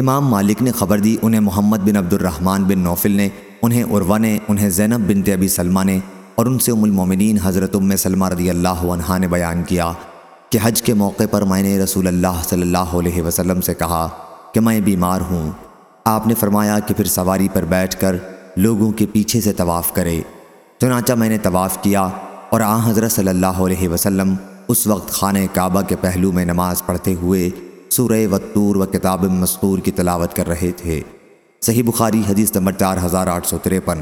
امام مالک نے خبر دی، انہیں محمد بن عبد الرحمن بن نوفل نے، انہیں عروہ نے، انہیں زینب بنت ابی سلمہ نے اور ان سے ام المومنین حضرت ام سلمہ رضی اللہ عنہ نے بیان کیا کہ حج کے موقع پر میں نے رسول اللہ صلی اللہ علیہ وسلم سے کہا کہ میں بیمار ہوں۔ آپ نے فرمایا کہ پھر سواری پر بیٹھ کر لوگوں کے پیچھے سے طواف کرے۔ چنانچہ میں نے طواف کیا اور آ حضرت صلی اللہ علیہ وسلم اس وقت خانہ کعبہ کے پہلو میں نماز پڑھتے ہوئے سورہ وطور و کتاب مستور کی تلاوت کر رہے تھے۔ صحیح بخاری حدیث نمبر چار ہزار آٹھ سو تریپن۔